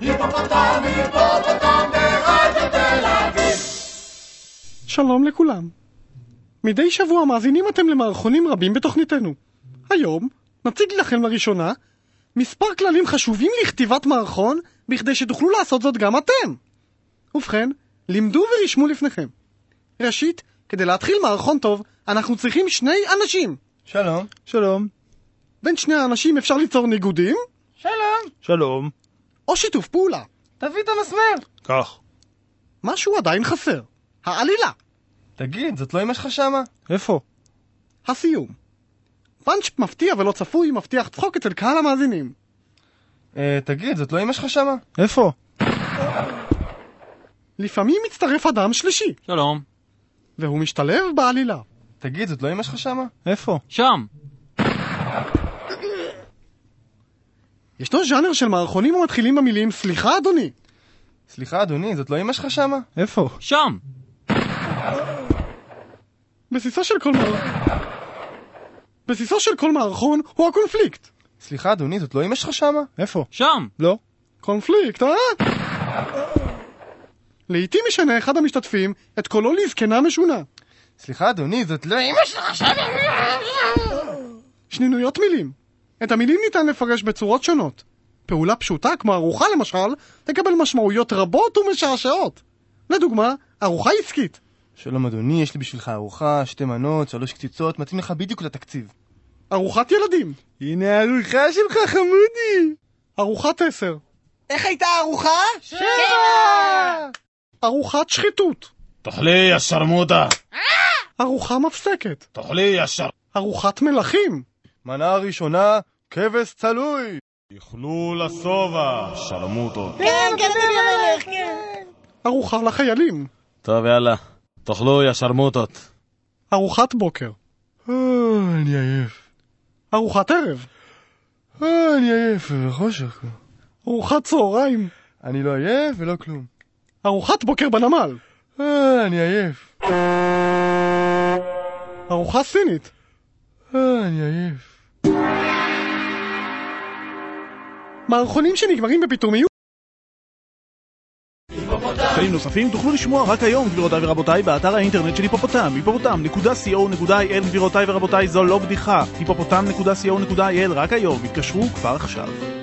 היפופוטם, היפופוטם ברדיו תל אביב. שלום לכולם. מדי שבוע מאזינים אתם למערכונים רבים בתוכניתנו. היום נציג לכם לראשונה מספר כללים חשובים לכתיבת מערכון בכדי שתוכלו לעשות זאת גם אתם. ובכן, לימדו ורשמו לפניכם. ראשית, כדי להתחיל מערכון טוב, אנחנו צריכים שני אנשים. שלום. שלום. בין שני האנשים אפשר ליצור ניגודים, שלום. שלום. או שיתוף פעולה. תביא את המסמר. כך. משהו עדיין חסר. העלילה. תגיד, זאת לא אמא שלך שמה? איפה? הסיום. פאנץ' מפתיע ולא צפוי מבטיח צחוק אצל קהל המאזינים. אה, תגיד, זאת לא אמא שלך שמה? איפה? לפעמים מצטרף אדם שלישי, שלום. והוא משתלב בעלילה. תגיד, זאת לא אמא שלך שמה? איפה? שם. ישנו ז'אנר של מערכונים המתחילים במילים סליחה אדוני. סליחה, אדוני, זאת לא אמא שלך שמה? איפה? שם. בסיסו של כל מערכון... בסיסו של כל מערכון הוא הקונפליקט. סליחה, אדוני, זאת לא אמא שלך שמה? איפה? שם. לא. קונפליקט, אה? לעתים משנה אחד המשתתפים את קולו לזקנה משונה. סליחה, אדוני, זאת לא אמא שלך שמה? שנינויות מילים. את המילים ניתן לפרש בצורות שונות. פעולה פשוטה, כמו ארוחה למשל, תקבל משמעויות רבות ומשעשעות. לדוגמה, ארוחה עסקית. שלום, אדוני, יש לי בשבילך ארוחה, שתי מנות, שלוש קציצות, מתאים לך בדיוק לתקציב. ארוחת ילדים. הנה הארוחה שלך, חמודי! ארוחת עשר. איך הייתה הארוחה? ארוחת שחיתות. תאכלי יא שרמוטה! ארוחה מפסקת. תאכלי יא שר... ארוחת מלכים. מנה ראשונה, כבש צלוי. איכלו לשובע, שרמוטות. כן, כן, אדוני המלך, כן. ארוחה לחיילים. טוב, יאללה. תאכלו יא שרמוטות. ארוחת בוקר. אה, אני עייף. ארוחת ערב. אה, אני עייף, וחושך. ארוחת צהריים. אני לא עייף ולא כלום. ארוחת בוקר בנמל. אה, אני עייף. ארוחה סינית. אה, אני עייף. מערכונים שנגמרים בפתאומיות תכנים נוספים תוכלו לשמוע רק היום, גבירותיי ורבותיי, באתר האינטרנט של היפופוטם, היפופוטם.co.il, גבירותיי ורבותיי, זו לא בדיחה, היפופוטם.co.il, רק היום, התקשרו כבר עכשיו.